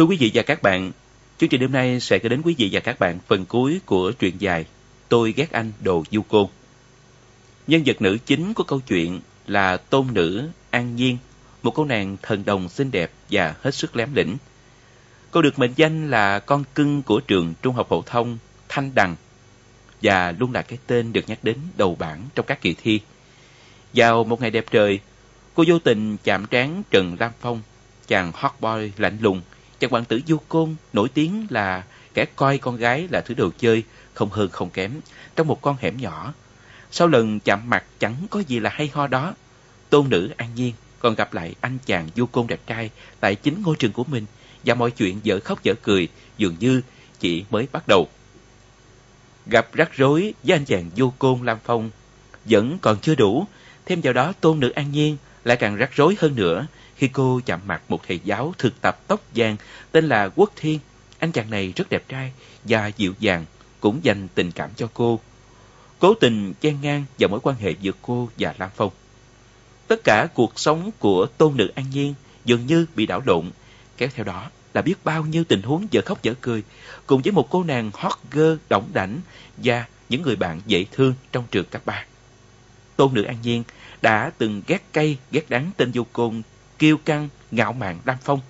Thưa quý vị và các bạn, chương trình đêm nay sẽ gửi đến quý vị và các bạn phần cuối của truyện dài Tôi ghét anh đồ du côn. Nhân vật nữ chính của câu chuyện là tôn nữ An Nhiên, một cô nàng thần đồng xinh đẹp và hết sức lém lĩnh. Cô được mệnh danh là con cưng của trường trung học phổ thông Thanh Đằng và luôn là cái tên được nhắc đến đầu bảng trong các kỳ thi. Vào một ngày đẹp trời, cô vô tình chạm trán Trần Lam Phong, chàng hot boy lạnh lùng, chàng hoàng tử du côn nổi tiếng là kẻ coi con gái là thứ đồ chơi, không hơn không kém, trong một con hẻm nhỏ. Sau lần chạm mặt chẳng có gì là hay ho đó, tôn nữ an nhiên còn gặp lại anh chàng du côn đẹp trai tại chính ngôi trường của mình và mọi chuyện dở khóc dở cười dường như chỉ mới bắt đầu. Gặp rắc rối với anh chàng du côn Lam Phong vẫn còn chưa đủ, thêm vào đó tôn nữ an nhiên lại càng rắc rối hơn nữa khi cô chạm mặt một thầy giáo thực tập tóc vàng tên là Quốc Thiên. Anh chàng này rất đẹp trai và dịu dàng, cũng dành tình cảm cho cô. Cố tình chen ngang vào mối quan hệ giữa cô và Lam Phong. Tất cả cuộc sống của tôn nữ an nhiên dường như bị đảo lộn, kéo theo đó là biết bao nhiêu tình huống dở khóc dở cười, cùng với một cô nàng hot girl đỏng đảnh và những người bạn dễ thương trong trường cấp ba. Tôn nữ an nhiên đã từng ghét cay, ghét đắng tên vô côn, kiêu căng, ngạo mạn đam Phong.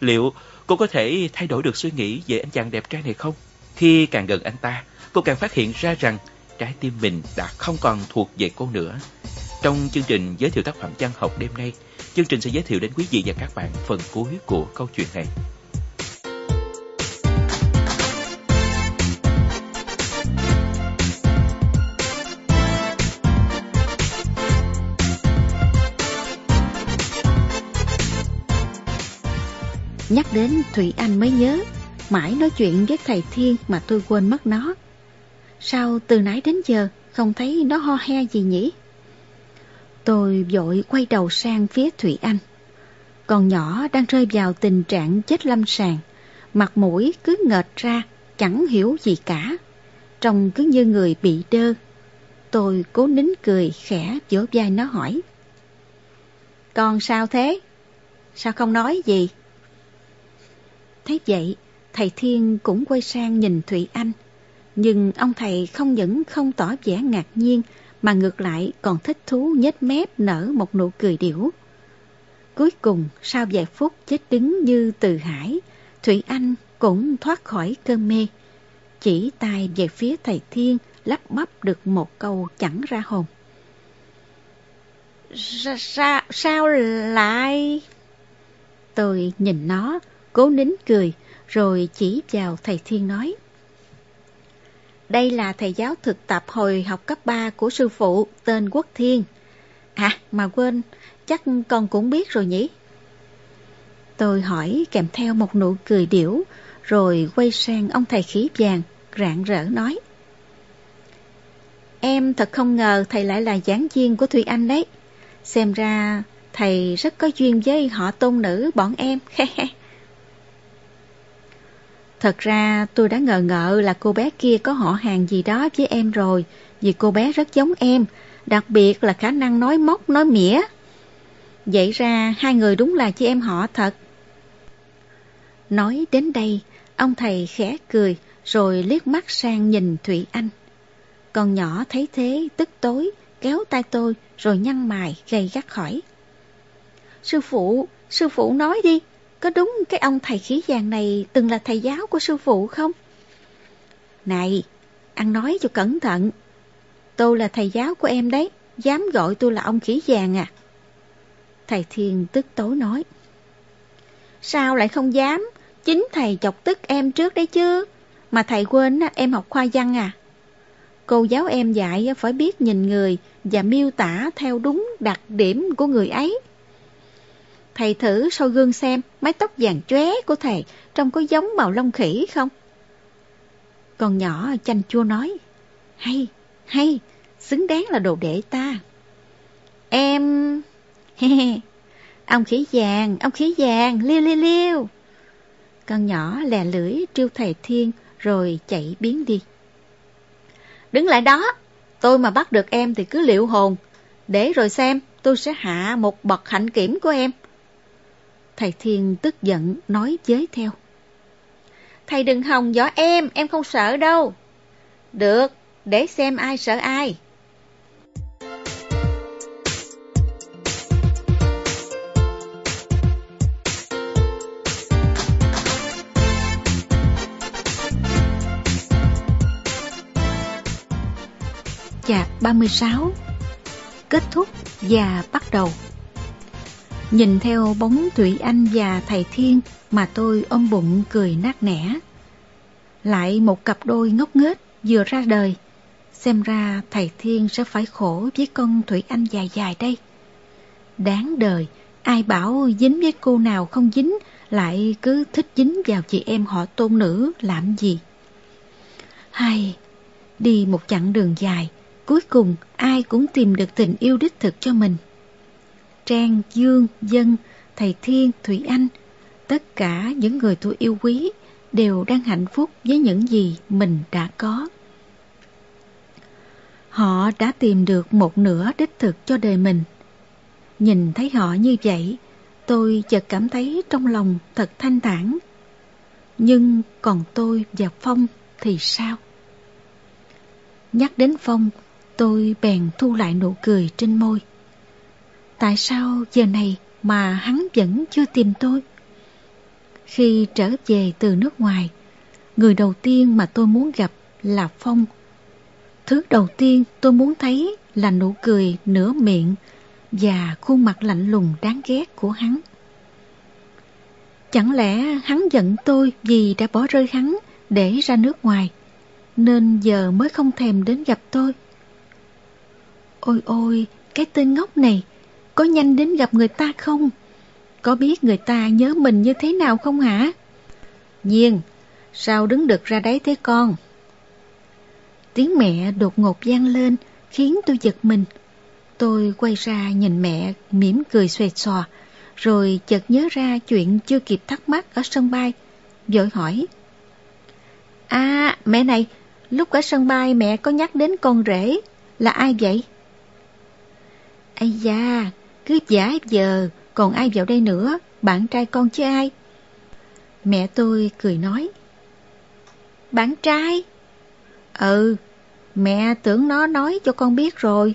Liệu cô có thể thay đổi được suy nghĩ về anh chàng đẹp trai này không? Khi càng gần anh ta, cô càng phát hiện ra rằng trái tim mình đã không còn thuộc về cô nữa. Trong chương trình giới thiệu tác phẩm văn học đêm nay, chương trình sẽ giới thiệu đến quý vị và các bạn phần cuối của câu chuyện này. Nhắc đến Thủy Anh mới nhớ, mãi nói chuyện với thầy Thiên mà tôi quên mất nó. Sao từ nãy đến giờ không thấy nó ho he gì nhỉ? Tôi vội quay đầu sang phía Thủy Anh. Con nhỏ đang rơi vào tình trạng chết lâm sàng, mặt mũi cứ ngợt ra, chẳng hiểu gì cả. Trông cứ như người bị đơ. Tôi cố nín cười khẽ vỗ vai nó hỏi. Con sao thế? Sao không nói gì? Thấy vậy, thầy Thiên cũng quay sang nhìn Thụy Anh. Nhưng ông thầy không những không tỏ vẻ ngạc nhiên mà ngược lại còn thích thú nhếch mép nở một nụ cười điểu. Cuối cùng, sau vài phút chết đứng như từ hải, Thụy Anh cũng thoát khỏi cơn mê. Chỉ tay về phía thầy Thiên lắp bắp được một câu chẳng ra hồn. Sa, sao lại... Tôi nhìn nó, cố nín cười, rồi chỉ vào thầy Thiên nói. Đây là thầy giáo thực tập hồi học cấp 3 của sư phụ tên Quốc Thiên. À, mà quên, chắc con cũng biết rồi nhỉ? Tôi hỏi kèm theo một nụ cười điểu, rồi quay sang ông thầy khí vàng, rạng rỡ nói. Em thật không ngờ thầy lại là giảng viên của Thùy Anh đấy. Xem ra thầy rất có duyên với họ tôn nữ bọn em. Thật ra tôi đã ngờ ngợ là cô bé kia có họ hàng gì đó với em rồi, vì cô bé rất giống em, đặc biệt là khả năng nói móc, nói mỉa. Vậy ra hai người đúng là chị em họ thật. Nói đến đây, ông thầy khẽ cười rồi liếc mắt sang nhìn Thụy Anh. Con nhỏ thấy thế tức tối, kéo tay tôi rồi nhăn mày gây gắt hỏi. Sư phụ, sư phụ nói đi, có đúng cái ông thầy khí vàng này từng là thầy giáo của sư phụ không? Này, ăn nói cho cẩn thận. Tôi là thầy giáo của em đấy, dám gọi tôi là ông khí vàng à? Thầy Thiên tức tối nói. Sao lại không dám? Chính thầy chọc tức em trước đấy chứ. Mà thầy quên em học khoa văn à? Cô giáo em dạy phải biết nhìn người và miêu tả theo đúng đặc điểm của người ấy. Thầy thử sau gương xem mái tóc vàng chóe của thầy trông có giống màu lông khỉ không? Con nhỏ chanh chua nói. Hay, hay, xứng đáng là đồ đệ ta. Em... ông khỉ vàng, ông khỉ vàng, liêu liêu liêu. Con nhỏ lè lưỡi trêu thầy Thiên rồi chạy biến đi. Đứng lại đó, tôi mà bắt được em thì cứ liệu hồn. Để rồi xem, tôi sẽ hạ một bậc hạnh kiểm của em. Thầy Thiên tức giận nói với theo. thầy đừng hòng giỏ em, em không sợ đâu. Được, để xem ai sợ ai. Chạp 36 Kết thúc và bắt đầu Nhìn theo bóng Thủy Anh và thầy Thiên mà tôi ôm bụng cười nát nẻ. Lại một cặp đôi ngốc nghếch vừa ra đời. Xem ra thầy Thiên sẽ phải khổ với con Thủy Anh dài dài đây. Đáng đời, ai bảo dính với cô nào không dính, lại cứ thích dính vào chị em họ tôn nữ làm gì. Hay, đi một chặng đường dài, cuối cùng ai cũng tìm được tình yêu đích thực cho mình. Trang, Dương, Dân, thầy Thiên, Thủy Anh, tất cả những người tôi yêu quý đều đang hạnh phúc với những gì mình đã có. Họ đã tìm được một nửa đích thực cho đời mình. Nhìn thấy họ như vậy, tôi chợt cảm thấy trong lòng thật thanh thản. Nhưng còn tôi và Phong thì sao? Nhắc đến Phong, tôi bèn thu lại nụ cười trên môi. Tại sao giờ này mà hắn vẫn chưa tìm tôi? Khi trở về từ nước ngoài, người đầu tiên mà tôi muốn gặp là Phong. Thứ đầu tiên tôi muốn thấy là nụ cười nửa miệng và khuôn mặt lạnh lùng đáng ghét của hắn. Chẳng lẽ hắn giận tôi vì đã bỏ rơi hắn để ra nước ngoài, nên giờ mới không thèm đến gặp tôi? Ôi ôi, cái tên ngốc này, có nhanh đến gặp người ta không? Có biết người ta nhớ mình như thế nào không hả? Nhiên, sao đứng được ra đấy thế con? Tiếng mẹ đột ngột vang lên khiến tôi giật mình. Tôi quay ra nhìn mẹ mỉm cười xòe xòa, rồi chợt nhớ ra chuyện chưa kịp thắc mắc ở sân bay, vội hỏi. À, mẹ này, lúc ở sân bay mẹ có nhắc đến con rể, là ai vậy? Ây da, cứ giả giờ, còn ai vào đây nữa, bạn trai con chứ ai? Mẹ tôi cười nói. Bạn trai? Ừ, mẹ tưởng nó nói cho con biết rồi.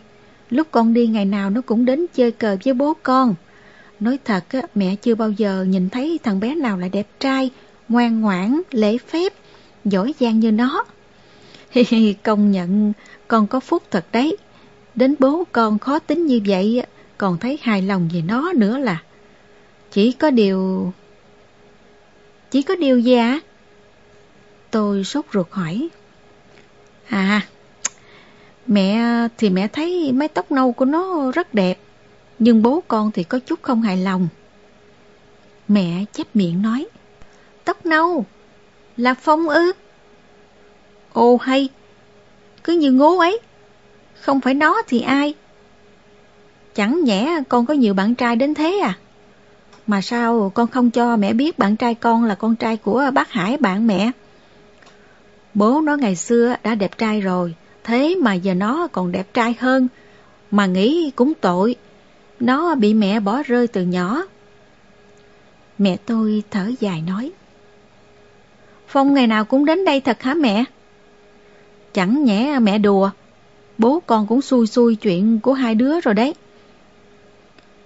Lúc con đi ngày nào nó cũng đến chơi cờ với bố con. Nói thật, mẹ chưa bao giờ nhìn thấy thằng bé nào lại đẹp trai, ngoan ngoãn, lễ phép, giỏi giang như nó. Công nhận con có phúc thật đấy. Đến bố con khó tính như vậy còn thấy hài lòng về nó nữa là. Chỉ có điều, chỉ có điều gì ạ? Tôi sốt ruột hỏi. À mẹ, thì mẹ thấy mái tóc nâu của nó rất đẹp, nhưng bố con thì có chút không hài lòng. Mẹ chép miệng nói, tóc nâu là phong ư? Ồ, hay, cứ như ngố ấy, không phải nó thì ai? Chẳng nhẽ con có nhiều bạn trai đến thế à? Mà sao con không cho mẹ biết bạn trai con là con trai của bác Hải bạn mẹ? Bố nó ngày xưa đã đẹp trai rồi, thế mà giờ nó còn đẹp trai hơn. Mà nghĩ cũng tội, nó bị mẹ bỏ rơi từ nhỏ. Mẹ tôi thở dài nói. Phong ngày nào cũng đến đây thật hả mẹ? Chẳng nhẽ mẹ đùa, bố con cũng xui xui chuyện của hai đứa rồi đấy.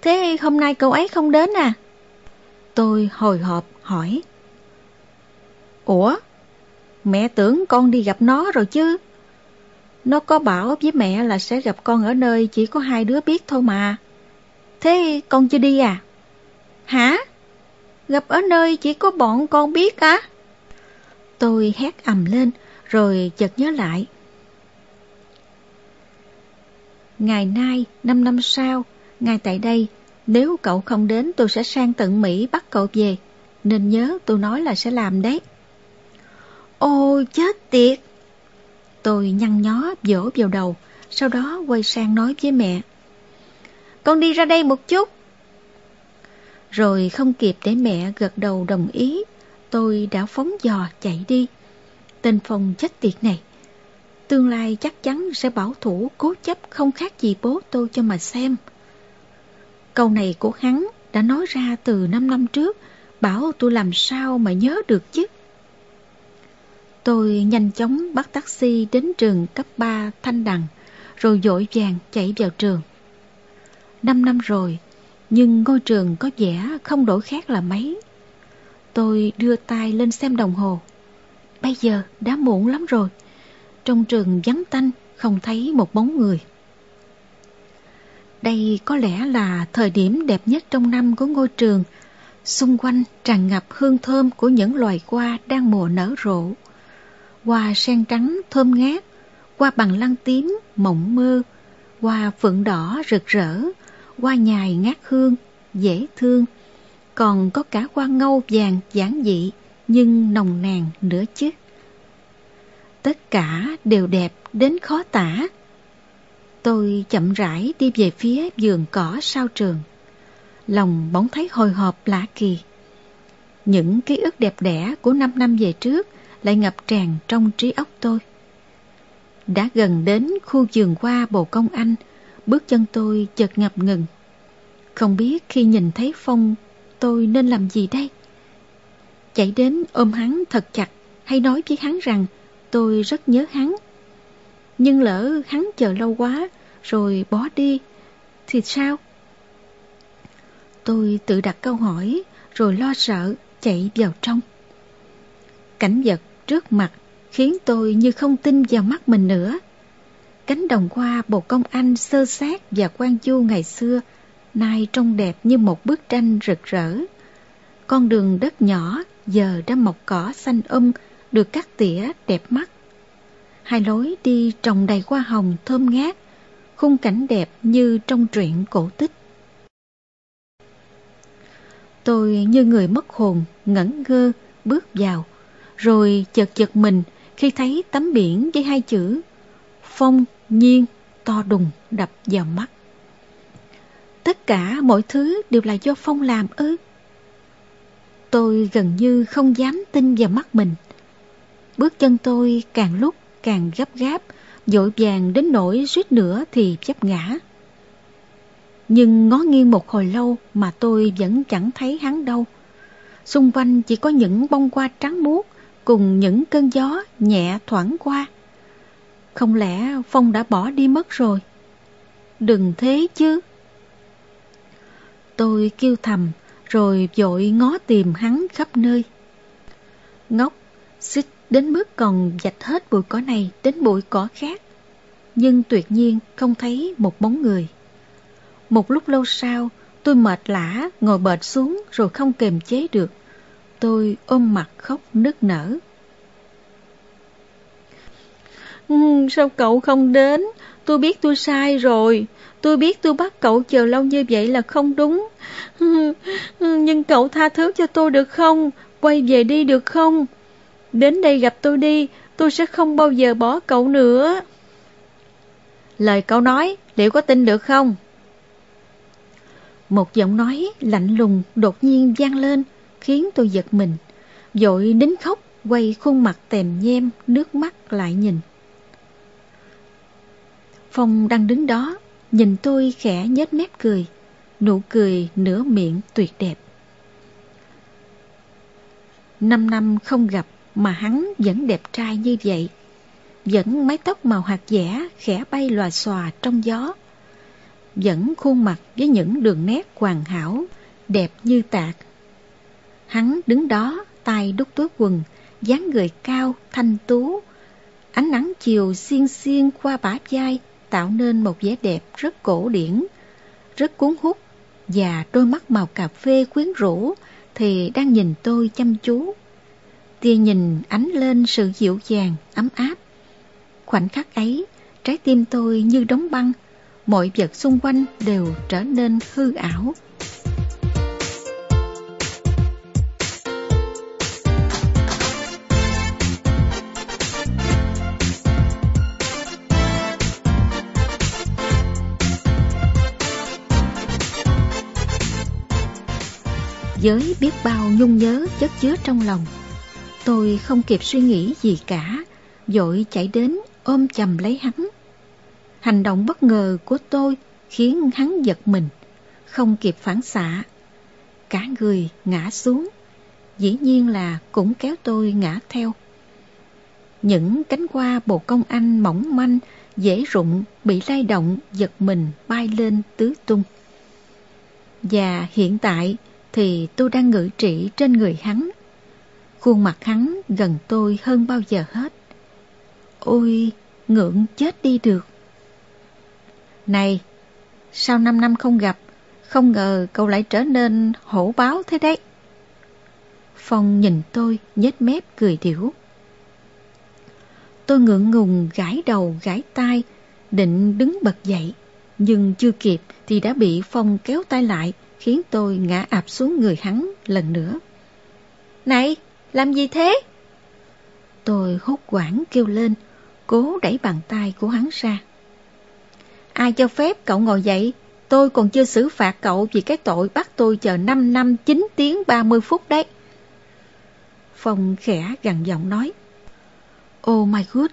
Thế hôm nay cậu ấy không đến à? Tôi hồi hộp hỏi. Ủa? Mẹ tưởng con đi gặp nó rồi chứ. Nó có bảo với mẹ là sẽ gặp con ở nơi chỉ có hai đứa biết thôi mà. Thế con chưa đi à? Hả? Gặp ở nơi chỉ có bọn con biết á? Tôi hét ầm lên rồi chợt nhớ lại. Ngày nay, năm năm sau, ngay tại đây, nếu cậu không đến tôi sẽ sang tận Mỹ bắt cậu về. Nên nhớ tôi nói là sẽ làm đấy. Ôi chết tiệt! Tôi nhăn nhó vỗ vào đầu, sau đó quay sang nói với mẹ. Con đi ra đây một chút. Rồi không kịp để mẹ gật đầu đồng ý, tôi đã phóng dò chạy đi. Tên phòng chết tiệt này, tương lai chắc chắn sẽ bảo thủ cố chấp không khác gì bố tôi cho mà xem. Câu này của hắn đã nói ra từ 5 năm trước, bảo tôi làm sao mà nhớ được chứ. Tôi nhanh chóng bắt taxi đến trường cấp 3 Thanh Đằng, rồi dội vàng chạy vào trường. Năm năm rồi, nhưng ngôi trường có vẻ không đổi khác là mấy. Tôi đưa tay lên xem đồng hồ. Bây giờ đã muộn lắm rồi. Trong trường vắng tanh, không thấy một bóng người. Đây có lẽ là thời điểm đẹp nhất trong năm của ngôi trường. Xung quanh tràn ngập hương thơm của những loài hoa đang mùa nở rộ. Hoa sen trắng thơm ngát, hoa bằng lăng tím mộng mơ, hoa phượng đỏ rực rỡ, hoa nhài ngát hương, dễ thương. Còn có cả hoa ngâu vàng giản dị nhưng nồng nàn nữa chứ. Tất cả đều đẹp đến khó tả. Tôi chậm rãi đi về phía vườn cỏ sau trường. Lòng bỗng thấy hồi hộp lạ kỳ. Những ký ức đẹp đẽ của năm năm về trước lại ngập tràn trong trí óc tôi. Đã gần đến khu vườn hoa bồ công anh, bước chân tôi chợt ngập ngừng. Không biết khi nhìn thấy Phong, tôi nên làm gì đây? Chạy đến ôm hắn thật chặt hay nói với hắn rằng tôi rất nhớ hắn. Nhưng lỡ hắn chờ lâu quá, rồi bỏ đi, thì sao? Tôi tự đặt câu hỏi, rồi lo sợ chạy vào trong. Cảnh vật trước mặt khiến tôi như không tin vào mắt mình nữa. Cánh đồng hoa bồ công anh sơ sát và quan du ngày xưa nay trông đẹp như một bức tranh rực rỡ. Con đường đất nhỏ giờ đã mọc cỏ xanh um được cắt tỉa đẹp mắt. Hai lối đi trồng đầy hoa hồng thơm ngát, khung cảnh đẹp như trong truyện cổ tích. Tôi như người mất hồn, ngẩn ngơ, bước vào, rồi chợt chợt mình khi thấy tấm biển với hai chữ Phong nhiên to đùng đập vào mắt. Tất cả mọi thứ đều là do Phong làm ư. Tôi gần như không dám tin vào mắt mình. Bước chân tôi càng lúc càng gấp gáp, dội vàng đến nỗi suýt nữa thì chấp ngã. Nhưng ngó nghiêng một hồi lâu mà tôi vẫn chẳng thấy hắn đâu. Xung quanh chỉ có những bông hoa trắng muốt cùng những cơn gió nhẹ thoảng qua. Không lẽ Phong đã bỏ đi mất rồi? Đừng thế chứ. Tôi kêu thầm rồi vội ngó tìm hắn khắp nơi. Ngốc, xích đến mức còn dạch hết bụi cỏ này đến bụi cỏ khác. Nhưng tuyệt nhiên không thấy một bóng người. Một lúc lâu sau, tôi mệt lã ngồi bệt xuống rồi không kềm chế được. Tôi ôm mặt khóc nức nở. Ừ, sao cậu không đến? Tôi biết tôi sai rồi. Tôi biết tôi bắt cậu chờ lâu như vậy là không đúng. Ừ, ừ, nhưng cậu tha thứ cho tôi được không? Quay về đi được không? Đến đây gặp tôi đi, tôi sẽ không bao giờ bỏ cậu nữa. Lời cậu nói, liệu có tin được không? Một giọng nói lạnh lùng đột nhiên vang lên, khiến tôi giật mình. Dội nín khóc, quay khuôn mặt tèm nhem, nước mắt lại nhìn. Phong đang đứng đó, nhìn tôi khẽ nhếch mép cười, nụ cười nửa miệng tuyệt đẹp. Năm năm không gặp mà hắn vẫn đẹp trai như vậy. Vẫn mái tóc màu hạt dẻ khẽ bay lòa xòa trong gió. Vẫn khuôn mặt với những đường nét hoàn hảo, đẹp như tạc. Hắn đứng đó, tay đút túi quần, dáng người cao, thanh tú. Ánh nắng chiều xiên xiên qua bả vai tạo nên một vẻ đẹp rất cổ điển, rất cuốn hút và đôi mắt màu cà phê quyến rũ thì đang nhìn tôi chăm chú. Tia nhìn ánh lên sự dịu dàng, ấm áp. Khoảnh khắc ấy, trái tim tôi như đóng băng, mọi vật xung quanh đều trở nên hư ảo. Với biết bao nhung nhớ chất chứa trong lòng Tôi không kịp suy nghĩ gì cả dội chạy đến ôm chầm lấy hắn Hành động bất ngờ của tôi khiến hắn giật mình Không kịp phản xạ Cả người ngã xuống Dĩ nhiên là cũng kéo tôi ngã theo những cánh hoa bồ công anh mỏng manh, dễ rụng, bị lay động, giật mình bay lên tứ tung. Và hiện tại thì tôi đang ngự trị trên người hắn. Khuôn mặt hắn gần tôi hơn bao giờ hết. Ôi, ngượng chết đi được. Này, sau năm năm không gặp, không ngờ cậu lại trở nên hổ báo thế đấy. Phong nhìn tôi, nhếch mép cười điểu. Tôi ngượng ngùng gãi đầu gãi tai, định đứng bật dậy. Nhưng chưa kịp thì đã bị Phong kéo tay lại, khiến tôi ngã ạp xuống người hắn lần nữa. Này, làm gì thế? Tôi hốt quảng kêu lên, cố đẩy bàn tay của hắn ra. Ai cho phép cậu ngồi dậy? Tôi còn chưa xử phạt cậu vì cái tội bắt tôi chờ 5 năm 9 tiếng 30 phút đấy. Phong khẽ gằn giọng nói. Oh my god,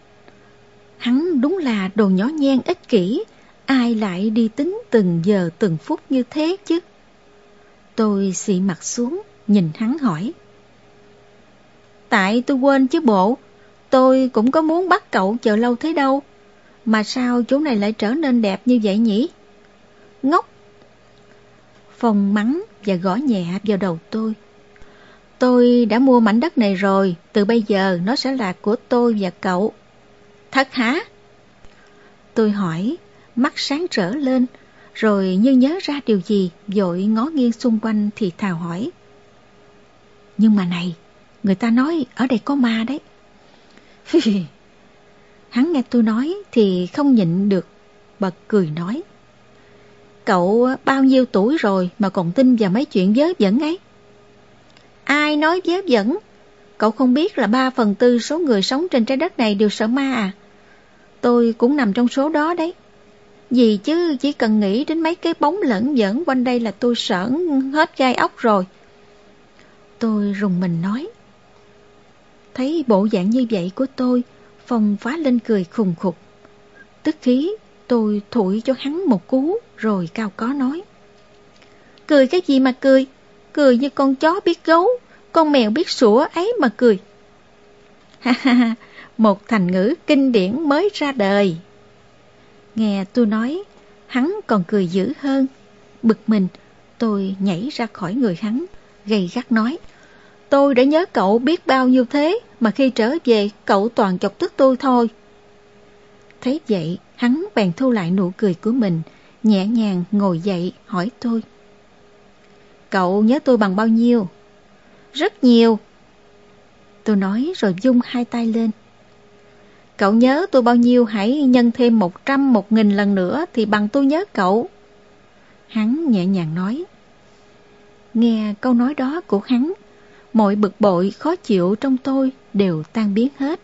hắn đúng là đồ nhỏ nhen ích kỷ, ai lại đi tính từng giờ từng phút như thế chứ? Tôi xị mặt xuống, nhìn hắn hỏi. Tại tôi quên chứ bộ, tôi cũng có muốn bắt cậu chờ lâu thế đâu. Mà sao chỗ này lại trở nên đẹp như vậy nhỉ? Ngốc! phòng mắng và gõ nhẹ vào đầu tôi. Tôi đã mua mảnh đất này rồi, từ bây giờ nó sẽ là của tôi và cậu. Thật hả? Tôi hỏi, mắt sáng trở lên, rồi như nhớ ra điều gì, dội ngó nghiêng xung quanh thì thào hỏi. Nhưng mà này, người ta nói ở đây có ma đấy. Hắn nghe tôi nói thì không nhịn được, bật cười nói. Cậu bao nhiêu tuổi rồi mà còn tin vào mấy chuyện vớ vẩn ấy? Ai nói vớ vẩn? Cậu không biết là ba phần tư số người sống trên trái đất này đều sợ ma à? Tôi cũng nằm trong số đó đấy. gì chứ chỉ cần nghĩ đến mấy cái bóng lẫn vẩn quanh đây là tôi sợ hết gai ốc rồi. Tôi rùng mình nói. Thấy bộ dạng như vậy của tôi, Phong phá lên cười khùng khục. Tức khí, tôi thổi cho hắn một cú rồi cao có nói. Cười cái gì mà cười? Cười như con chó biết gấu, con mèo biết sủa ấy mà cười. Ha ha ha, một thành ngữ kinh điển mới ra đời. Nghe tôi nói, hắn còn cười dữ hơn. Bực mình, tôi nhảy ra khỏi người hắn, gầy gắt nói. Tôi đã nhớ cậu biết bao nhiêu thế, mà khi trở về cậu toàn chọc tức tôi thôi. Thấy vậy, hắn bèn thu lại nụ cười của mình, nhẹ nhàng ngồi dậy hỏi tôi. Cậu nhớ tôi bằng bao nhiêu? Rất nhiều. Tôi nói rồi dung hai tay lên. Cậu nhớ tôi bao nhiêu hãy nhân thêm một trăm một nghìn lần nữa thì bằng tôi nhớ cậu. Hắn nhẹ nhàng nói. Nghe câu nói đó của hắn, mọi bực bội khó chịu trong tôi đều tan biến hết.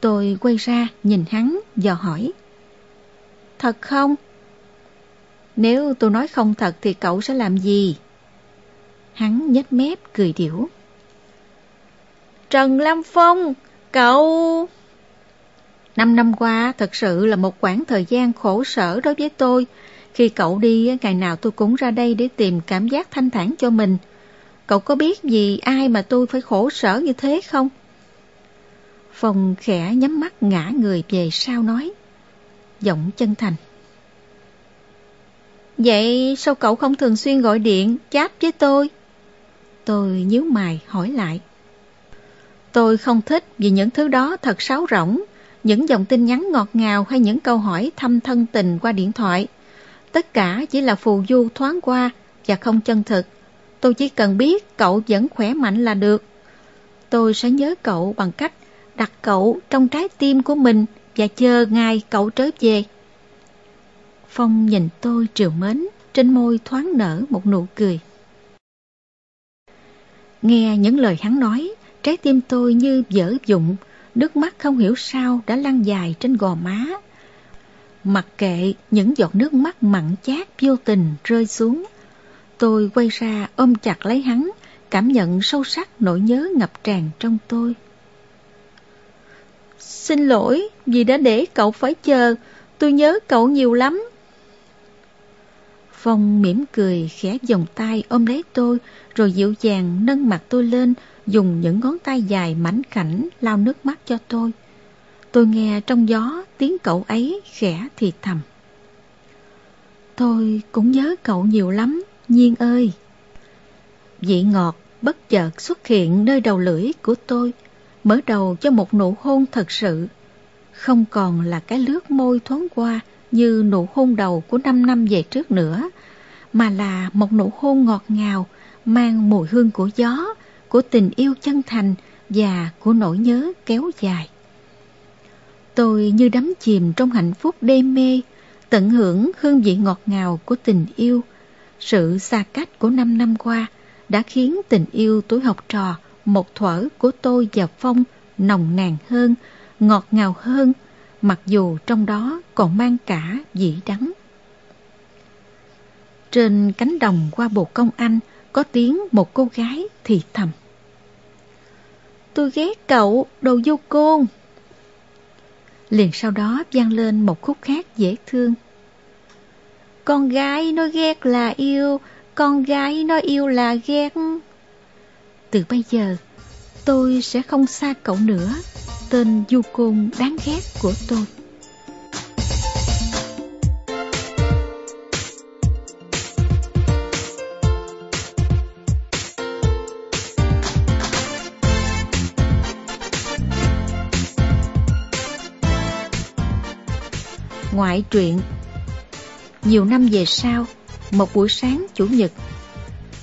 Tôi quay ra nhìn hắn dò hỏi. Thật không? Nếu tôi nói không thật thì cậu sẽ làm gì? Hắn nhếch mép cười điểu. Trần Lam Phong, cậu... Năm năm qua thật sự là một quãng thời gian khổ sở đối với tôi. Khi cậu đi, ngày nào tôi cũng ra đây để tìm cảm giác thanh thản cho mình. Cậu có biết gì ai mà tôi phải khổ sở như thế không? Phong khẽ nhắm mắt ngã người về sau nói. Giọng chân thành. Vậy sao cậu không thường xuyên gọi điện, chat với tôi? Tôi nhíu mày hỏi lại. Tôi không thích vì những thứ đó thật sáo rỗng, những dòng tin nhắn ngọt ngào hay những câu hỏi thăm thân tình qua điện thoại. Tất cả chỉ là phù du thoáng qua và không chân thực. Tôi chỉ cần biết cậu vẫn khỏe mạnh là được. Tôi sẽ nhớ cậu bằng cách đặt cậu trong trái tim của mình và chờ ngày cậu trở về. Phong nhìn tôi triều mến, trên môi thoáng nở một nụ cười. Nghe những lời hắn nói, trái tim tôi như dở dụng, nước mắt không hiểu sao đã lăn dài trên gò má. Mặc kệ những giọt nước mắt mặn chát vô tình rơi xuống, tôi quay ra ôm chặt lấy hắn, cảm nhận sâu sắc nỗi nhớ ngập tràn trong tôi. Xin lỗi vì đã để cậu phải chờ, tôi nhớ cậu nhiều lắm. Phong mỉm cười khẽ vòng tay ôm lấy tôi rồi dịu dàng nâng mặt tôi lên dùng những ngón tay dài mảnh khảnh lau nước mắt cho tôi. tôi nghe trong gió tiếng cậu ấy khẽ thì thầm. Tôi cũng nhớ cậu nhiều lắm, Nhiên ơi. Vị ngọt bất chợt xuất hiện nơi đầu lưỡi của tôi, mở đầu cho một nụ hôn thật sự. Không còn là cái lướt môi thoáng qua như nụ hôn đầu của năm năm về trước nữa, mà là một nụ hôn ngọt ngào, mang mùi hương của gió, của tình yêu chân thành và của nỗi nhớ kéo dài. Tôi như đắm chìm trong hạnh phúc đê mê, tận hưởng hương vị ngọt ngào của tình yêu. Sự xa cách của năm năm qua đã khiến tình yêu tuổi học trò một thuở của tôi và Phong nồng nàn hơn, ngọt ngào hơn, mặc dù trong đó còn mang cả vị đắng. Trên cánh đồng qua bồ công anh có tiếng một cô gái thì thầm. Tôi ghét cậu, đồ vô côn. Liền sau đó vang lên một khúc khác dễ thương. Con gái nó ghét là yêu, con gái nó yêu là ghét. Từ bây giờ, tôi sẽ không xa cậu nữa, tên du côn đáng ghét của tôi. Ngoại truyện nhiều năm về sau, một buổi sáng chủ nhật,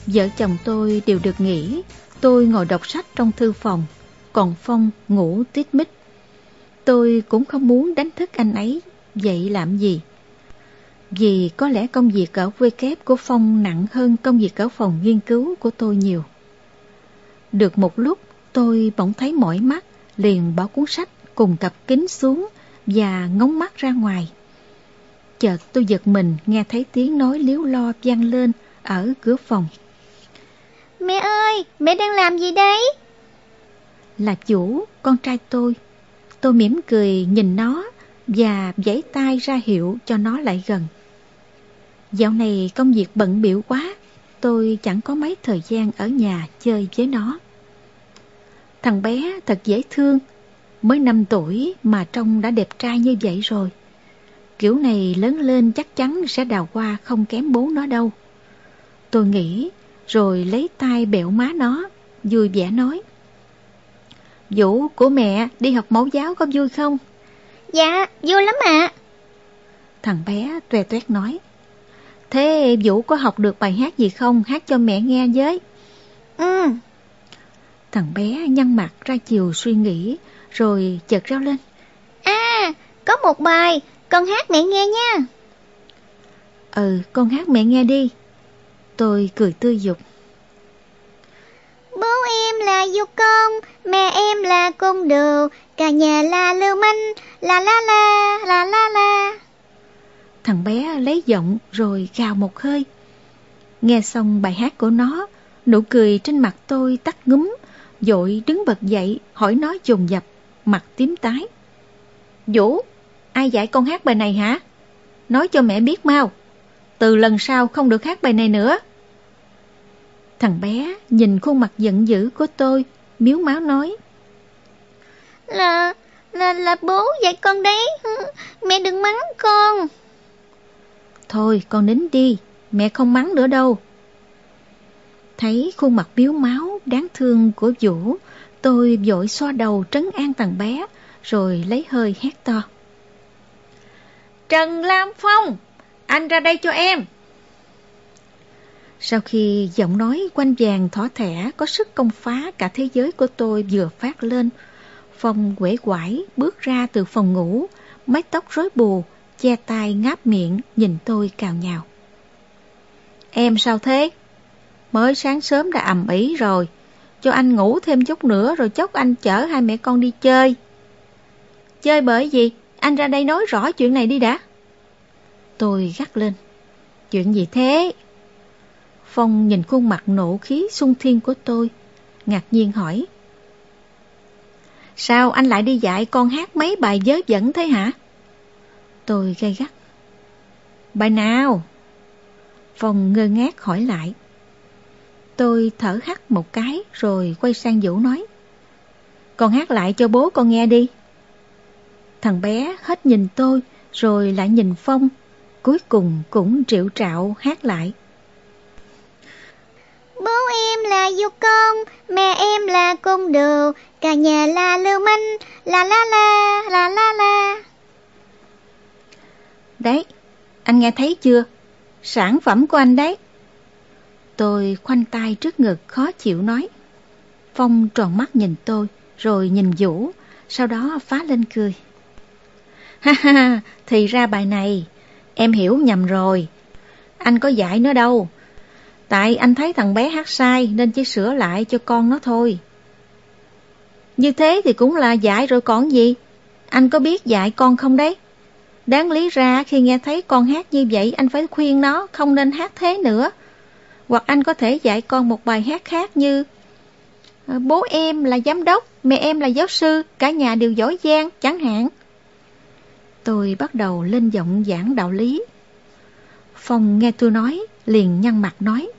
vợ chồng tôi đều được nghỉ, tôi ngồi đọc sách trong thư phòng, còn Phong ngủ tít mít. Tôi cũng không muốn đánh thức anh ấy, vậy làm gì? Vì có lẽ công việc ở quê kép của Phong nặng hơn công việc ở phòng nghiên cứu của tôi nhiều. Được một lúc, tôi bỗng thấy mỏi mắt, liền bỏ cuốn sách cùng cặp kính xuống và ngóng mắt ra ngoài. Chợt tôi giật mình nghe thấy tiếng nói liếu lo vang lên ở cửa phòng. Mẹ ơi, mẹ đang làm gì đấy? Là chủ, con trai tôi. Tôi mỉm cười nhìn nó và giãy tay ra hiệu cho nó lại gần. Dạo này công việc bận biểu quá, tôi chẳng có mấy thời gian ở nhà chơi với nó. Thằng bé thật dễ thương, mới 5 tuổi mà trông đã đẹp trai như vậy rồi. Kiểu này lớn lên chắc chắn sẽ đào hoa không kém bố nó đâu. Tôi nghĩ, rồi lấy tay bẹo má nó, vui vẻ nói. Vũ của mẹ đi học mẫu giáo có vui không? Dạ, vui lắm ạ. Thằng bé tuè tuét nói. Thế Vũ có học được bài hát gì không? Hát cho mẹ nghe với. Ừ. Thằng bé nhăn mặt ra chiều suy nghĩ, rồi chợt rao lên. À, có một bài, con hát mẹ nghe nha. Ừ, con hát mẹ nghe đi. Tôi cười tươi dục. Bố em là du con, mẹ em là con đồ, cả nhà là lưu manh, la la la, la la la. Thằng bé lấy giọng rồi gào một hơi. Nghe xong bài hát của nó, nụ cười trên mặt tôi tắt ngúm, dội đứng bật dậy hỏi nó dồn dập, mặt tím tái. Vũ, ai dạy con hát bài này hả? Nói cho mẹ biết mau, từ lần sau không được hát bài này nữa. Thằng bé nhìn khuôn mặt giận dữ của tôi, miếu máu nói. Là, là, là bố dạy con đấy, mẹ đừng mắng con. Thôi con nín đi, mẹ không mắng nữa đâu. Thấy khuôn mặt biếu máu đáng thương của Vũ, tôi vội xoa đầu trấn an thằng bé, rồi lấy hơi hét to. Trần Lam Phong, anh ra đây cho em. Sau khi giọng nói quanh vàng thỏ thẻ có sức công phá cả thế giới của tôi vừa phát lên, Phong quể quải bước ra từ phòng ngủ, mái tóc rối bù, che tai ngáp miệng nhìn tôi cào nhào. Em sao thế? Mới sáng sớm đã ầm ĩ rồi, cho anh ngủ thêm chút nữa rồi chốc anh chở hai mẹ con đi chơi. Chơi bởi gì? Anh ra đây nói rõ chuyện này đi đã. Tôi gắt lên. Chuyện gì thế? Phong nhìn khuôn mặt nộ khí sung thiên của tôi, ngạc nhiên hỏi. Sao anh lại đi dạy con hát mấy bài dớ dẫn thế hả? Tôi gay gắt. Bài nào? Phong ngơ ngác hỏi lại. Tôi thở hắt một cái rồi quay sang Vũ nói. Con hát lại cho bố con nghe đi. Thằng bé hết nhìn tôi, rồi lại nhìn Phong, cuối cùng cũng triệu trạo hát lại. Bố em là du con, mẹ em là côn đồ, cả nhà là lưu manh, la la la, la la la. Đấy, anh nghe thấy chưa? Sản phẩm của anh đấy. Tôi khoanh tay trước ngực khó chịu nói. Phong tròn mắt nhìn tôi, rồi nhìn Vũ, sau đó phá lên cười. Ha ha, thì ra bài này, em hiểu nhầm rồi. Anh có dạy nó đâu. Tại anh thấy thằng bé hát sai nên chỉ sửa lại cho con nó thôi. Như thế thì cũng là dạy rồi còn gì. Anh có biết dạy con không đấy? Đáng lý ra khi nghe thấy con hát như vậy anh phải khuyên nó không nên hát thế nữa. Hoặc anh có thể dạy con một bài hát khác như ờ, Bố em là giám đốc, mẹ em là giáo sư, cả nhà đều giỏi giang, chẳng hạn. Tôi bắt đầu lên giọng giảng đạo lý. Phong nghe tôi nói, liền nhăn mặt nói.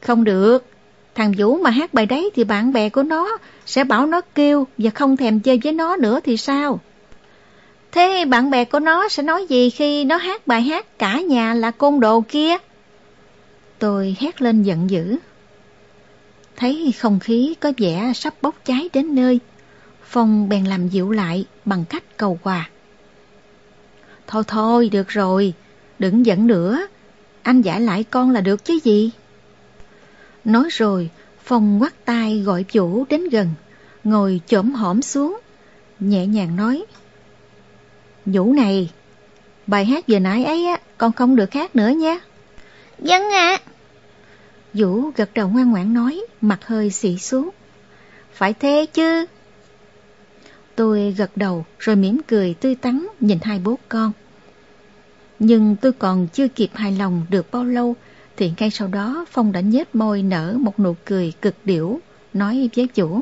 Không được, thằng Vũ mà hát bài đấy thì bạn bè của nó sẽ bảo nó kêu và không thèm chơi với nó nữa thì sao? Thế bạn bè của nó sẽ nói gì khi nó hát bài hát cả nhà là côn đồ kia? Tôi hét lên giận dữ. Thấy không khí có vẻ sắp bốc cháy đến nơi, Phong bèn làm dịu lại bằng cách cầu quà. Thôi thôi, được rồi, đừng giận nữa, anh giải lại con là được chứ gì. Nói rồi, Phong ngoắt tay gọi chủ đến gần, ngồi chổm hõm xuống, nhẹ nhàng nói. Vũ này, bài hát vừa nãy ấy á, con không được hát nữa nha. Dân vâng ạ. Vũ gật đầu ngoan ngoãn nói, mặt hơi xị xuống. Phải thế chứ. Tôi gật đầu rồi mỉm cười tươi tắn nhìn hai bố con. Nhưng tôi còn chưa kịp hài lòng được bao lâu thì ngay sau đó Phong đã nhếch môi nở một nụ cười cực điểu, nói với chủ.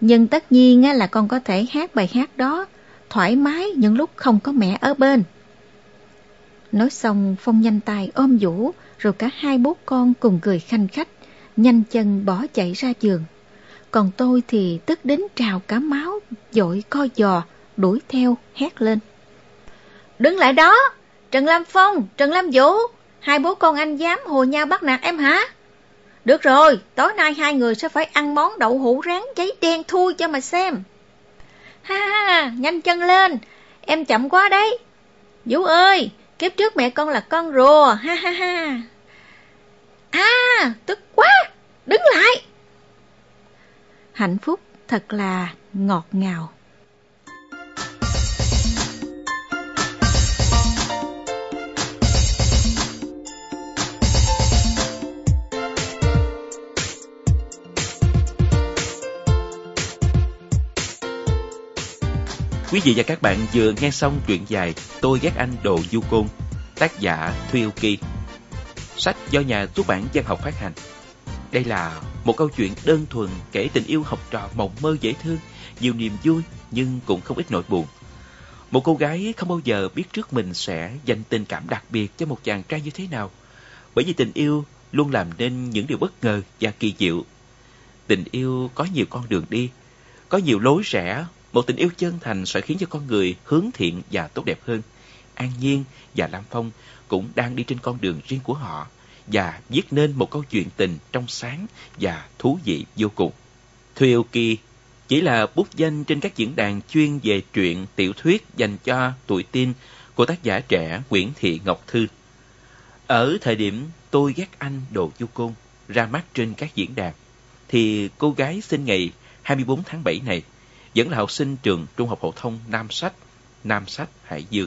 Nhưng tất nhiên là con có thể hát bài hát đó thoải mái những lúc không có mẹ ở bên. Nói xong Phong nhanh tay ôm Vũ rồi cả hai bố con cùng cười khanh khách, nhanh chân bỏ chạy ra giường. Còn tôi thì tức đến trào cả máu, dội co giò, đuổi theo, hét lên. Đứng lại đó! Trần Lam Phong, Trần Lam Vũ, hai bố con anh dám hồ nhau bắt nạt em hả? Được rồi, tối nay hai người sẽ phải ăn món đậu hũ rán giấy đen thui cho mà xem. Ha ha, nhanh chân lên, em chậm quá đấy. Vũ ơi, kiếp trước mẹ con là con rùa, ha ha ha. À, tức quá, đứng lại. Hạnh phúc thật là ngọt ngào. Quý vị và các bạn vừa nghe xong truyện dài Tôi ghét anh đồ du côn, tác giả Thuy Kỳ. Sách do nhà xuất bản văn học phát hành. Đây là một câu chuyện đơn thuần kể tình yêu học trò mộng mơ dễ thương, nhiều niềm vui nhưng cũng không ít nỗi buồn. Một cô gái không bao giờ biết trước mình sẽ dành tình cảm đặc biệt cho một chàng trai như thế nào. Bởi vì tình yêu luôn làm nên những điều bất ngờ và kỳ diệu. Tình yêu có nhiều con đường đi, có nhiều lối rẽ một tình yêu chân thành sẽ khiến cho con người hướng thiện và tốt đẹp hơn. An Nhiên và Lam Phong cũng đang đi trên con đường riêng của họ và viết nên một câu chuyện tình trong sáng và thú vị vô cùng. Thuyêu chỉ là bút danh trên các diễn đàn chuyên về truyện, tiểu thuyết dành cho tuổi tin của tác giả trẻ Nguyễn Thị Ngọc Thư. Ở thời điểm tôi ghét anh Đồ Du Côn ra mắt trên các diễn đàn, thì cô gái sinh ngày 24 tháng 7 này vẫn là học sinh trường Trung học phổ thông Nam Sách, Nam Sách Hải Dương.